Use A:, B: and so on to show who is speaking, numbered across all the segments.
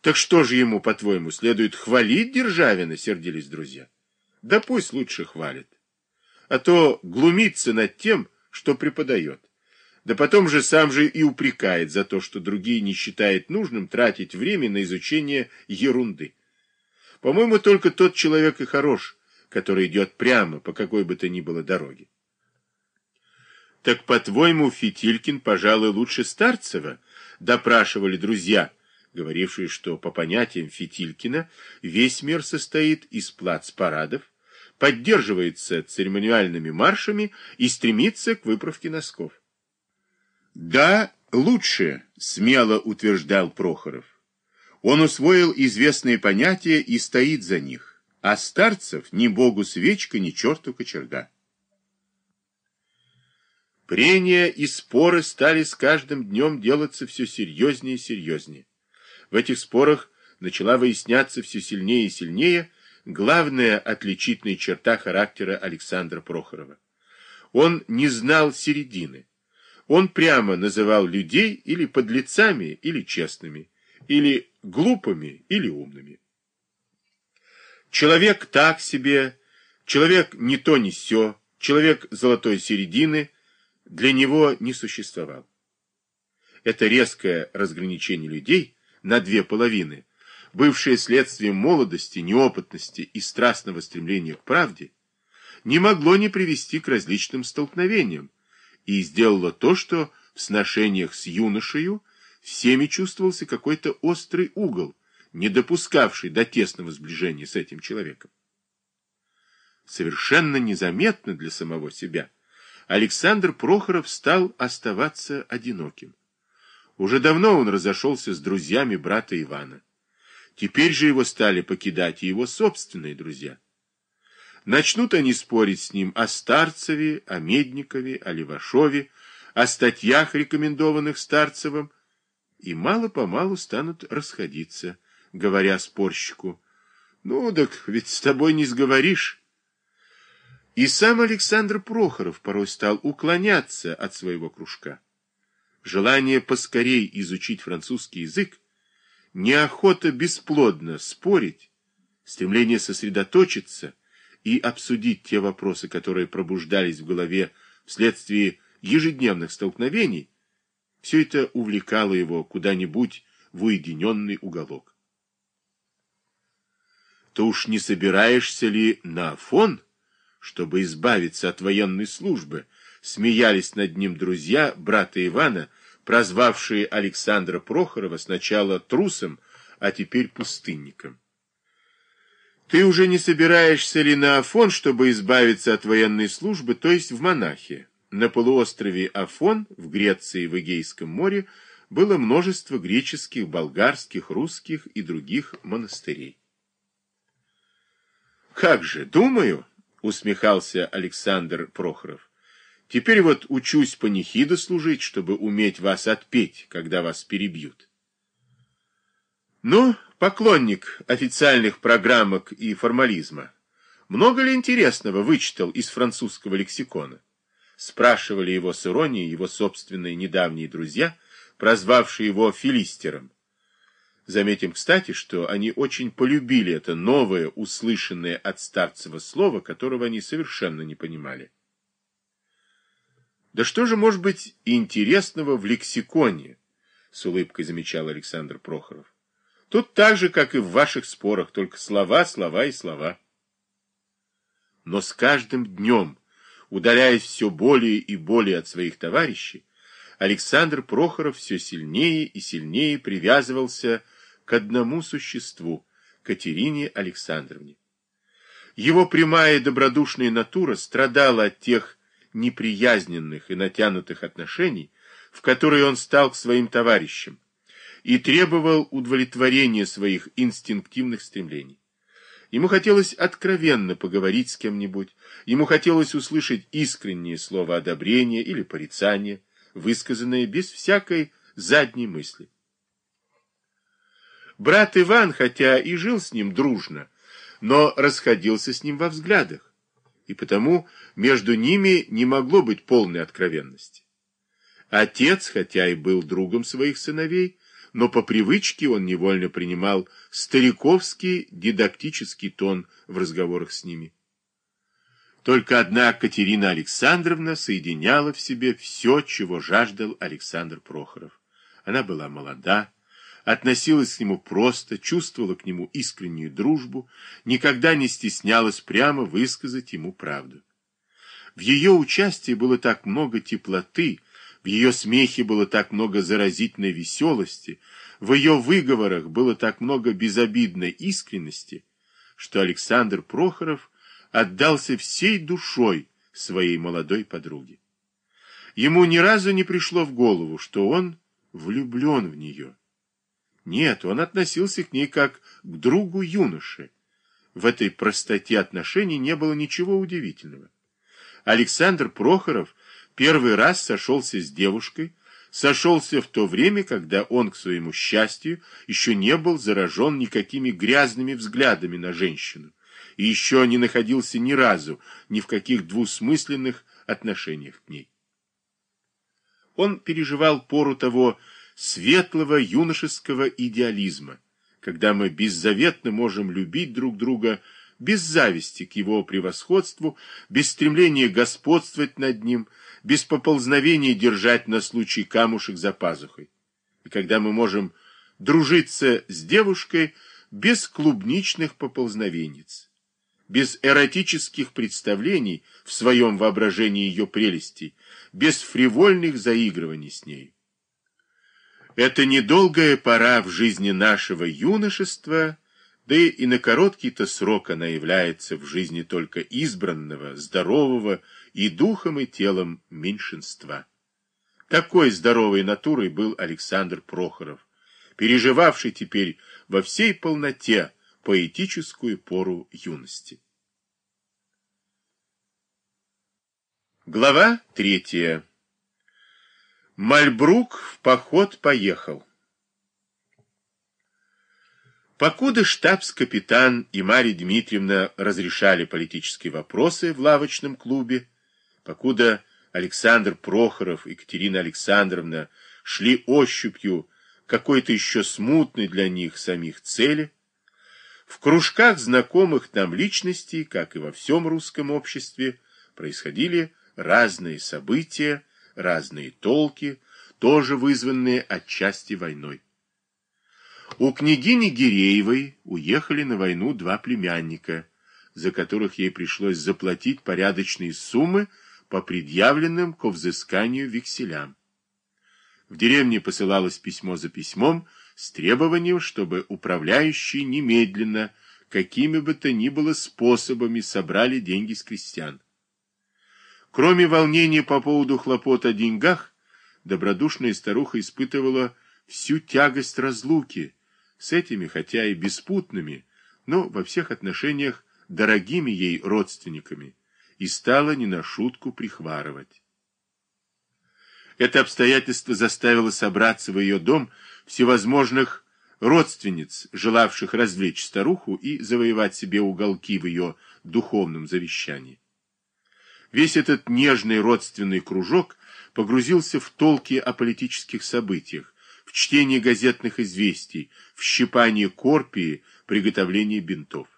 A: Так что же ему, по-твоему, следует хвалить Державина, сердились друзья? Да пусть лучше хвалит. А то глумится над тем, что преподает. Да потом же сам же и упрекает за то, что другие не считают нужным тратить время на изучение ерунды. По-моему, только тот человек и хорош, который идет прямо по какой бы то ни было дороге. Так, по-твоему, Фитилькин, пожалуй, лучше Старцева? Допрашивали друзья, говорившие, что по понятиям Фитилькина весь мир состоит из плац-парадов, поддерживается церемониальными маршами и стремится к выправке носков. Да, лучше, смело утверждал Прохоров. Он усвоил известные понятия и стоит за них, а старцев ни богу свечка, ни черту кочерга. Прения и споры стали с каждым днем делаться все серьезнее и серьезнее. В этих спорах начала выясняться все сильнее и сильнее главная отличительная черта характера Александра Прохорова. Он не знал середины. Он прямо называл людей или подлецами, или честными, или глупыми, или умными. Человек так себе, человек не то не сё, человек золотой середины для него не существовал. Это резкое разграничение людей на две половины, бывшее следствием молодости, неопытности и страстного стремления к правде, не могло не привести к различным столкновениям, и сделала то, что в сношениях с юношею всеми чувствовался какой-то острый угол, не допускавший до тесного сближения с этим человеком. Совершенно незаметно для самого себя Александр Прохоров стал оставаться одиноким. Уже давно он разошелся с друзьями брата Ивана. Теперь же его стали покидать и его собственные друзья. Начнут они спорить с ним о Старцеве, о Медникове, о Левашове, о статьях, рекомендованных Старцевым, и мало-помалу станут расходиться, говоря спорщику, «Ну, так ведь с тобой не сговоришь». И сам Александр Прохоров порой стал уклоняться от своего кружка. Желание поскорей изучить французский язык, неохота бесплодно спорить, стремление сосредоточиться — и обсудить те вопросы, которые пробуждались в голове вследствие ежедневных столкновений, все это увлекало его куда-нибудь в уединенный уголок. То уж не собираешься ли на Афон, чтобы избавиться от военной службы, смеялись над ним друзья брата Ивана, прозвавшие Александра Прохорова сначала трусом, а теперь пустынником. Ты уже не собираешься ли на Афон, чтобы избавиться от военной службы, то есть в монахи? На полуострове Афон, в Греции в Эгейском море, было множество греческих, болгарских, русских и других монастырей. «Как же, думаю», — усмехался Александр Прохоров, «теперь вот учусь панихида служить, чтобы уметь вас отпеть, когда вас перебьют». «Ну, поклонник официальных программок и формализма, много ли интересного вычитал из французского лексикона? Спрашивали его с иронией его собственные недавние друзья, прозвавшие его филистером. Заметим, кстати, что они очень полюбили это новое, услышанное от Старцева слово, которого они совершенно не понимали. «Да что же может быть интересного в лексиконе?» — с улыбкой замечал Александр Прохоров. Тут так же, как и в ваших спорах, только слова, слова и слова. Но с каждым днем, удаляясь все более и более от своих товарищей, Александр Прохоров все сильнее и сильнее привязывался к одному существу, Катерине Александровне. Его прямая добродушная натура страдала от тех неприязненных и натянутых отношений, в которые он стал к своим товарищам, и требовал удовлетворения своих инстинктивных стремлений. Ему хотелось откровенно поговорить с кем-нибудь, ему хотелось услышать искреннее слово одобрения или порицания, высказанное без всякой задней мысли. Брат Иван, хотя и жил с ним дружно, но расходился с ним во взглядах, и потому между ними не могло быть полной откровенности. Отец, хотя и был другом своих сыновей, но по привычке он невольно принимал стариковский дидактический тон в разговорах с ними. Только одна Катерина Александровна соединяла в себе все, чего жаждал Александр Прохоров. Она была молода, относилась к нему просто, чувствовала к нему искреннюю дружбу, никогда не стеснялась прямо высказать ему правду. В ее участии было так много теплоты, в ее смехе было так много заразительной веселости, в ее выговорах было так много безобидной искренности, что Александр Прохоров отдался всей душой своей молодой подруге. Ему ни разу не пришло в голову, что он влюблен в нее. Нет, он относился к ней как к другу юноши. В этой простоте отношений не было ничего удивительного. Александр Прохоров первый раз сошелся с девушкой, сошелся в то время, когда он, к своему счастью, еще не был заражен никакими грязными взглядами на женщину и еще не находился ни разу ни в каких двусмысленных отношениях к ней. Он переживал пору того светлого юношеского идеализма, когда мы беззаветно можем любить друг друга без зависти к его превосходству, без стремления господствовать над ним, без поползновения держать на случай камушек за пазухой. И когда мы можем дружиться с девушкой без клубничных поползновенниц, без эротических представлений в своем воображении ее прелестей, без фривольных заигрываний с ней. Это недолгая пора в жизни нашего юношества, да и на короткий-то срок она является в жизни только избранного, здорового и духом и телом меньшинства. Такой здоровой натурой был Александр Прохоров, переживавший теперь во всей полноте поэтическую пору юности. Глава третья. Мальбрук в поход поехал. Покуда штабс-капитан и Марья Дмитриевна разрешали политические вопросы в лавочном клубе, покуда Александр Прохоров и Екатерина Александровна шли ощупью какой-то еще смутной для них самих цели, в кружках знакомых нам личностей, как и во всем русском обществе, происходили разные события, разные толки, тоже вызванные отчасти войной. У княгини Гиреевой уехали на войну два племянника, за которых ей пришлось заплатить порядочные суммы по предъявленным ко взысканию векселям. В деревне посылалось письмо за письмом с требованием, чтобы управляющие немедленно, какими бы то ни было способами, собрали деньги с крестьян. Кроме волнения по поводу хлопот о деньгах, добродушная старуха испытывала всю тягость разлуки с этими, хотя и беспутными, но во всех отношениях дорогими ей родственниками, и стала не на шутку прихварывать. Это обстоятельство заставило собраться в ее дом всевозможных родственниц, желавших развлечь старуху и завоевать себе уголки в ее духовном завещании. Весь этот нежный родственный кружок погрузился в толки о политических событиях, в чтение газетных известий, в щипание корпии, приготовление бинтов.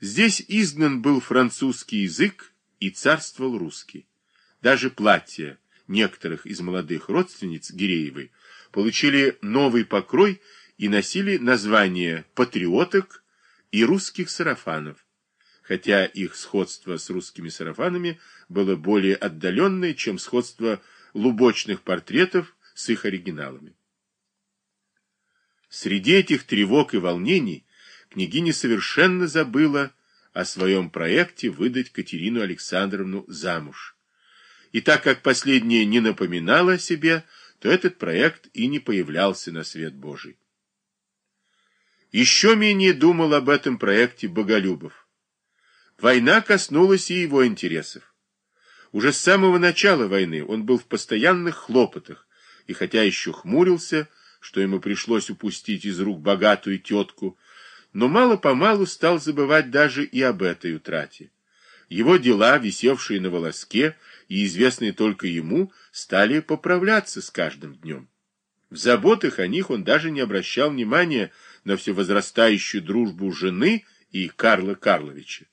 A: Здесь изгнан был французский язык и царствовал русский. Даже платья некоторых из молодых родственниц Гиреевой получили новый покрой и носили название патриоток и русских сарафанов, хотя их сходство с русскими сарафанами было более отдаленное, чем сходство лубочных портретов с их оригиналами. Среди этих тревог и волнений княгиня совершенно забыла о своем проекте выдать Катерину Александровну замуж. И так как последняя не напоминала о себе, то этот проект и не появлялся на свет Божий. Еще менее думал об этом проекте Боголюбов. Война коснулась и его интересов. Уже с самого начала войны он был в постоянных хлопотах, и хотя еще хмурился, что ему пришлось упустить из рук богатую тетку, но мало-помалу стал забывать даже и об этой утрате. Его дела, висевшие на волоске и известные только ему, стали поправляться с каждым днем. В заботах о них он даже не обращал внимания на все возрастающую дружбу жены и Карла Карловича.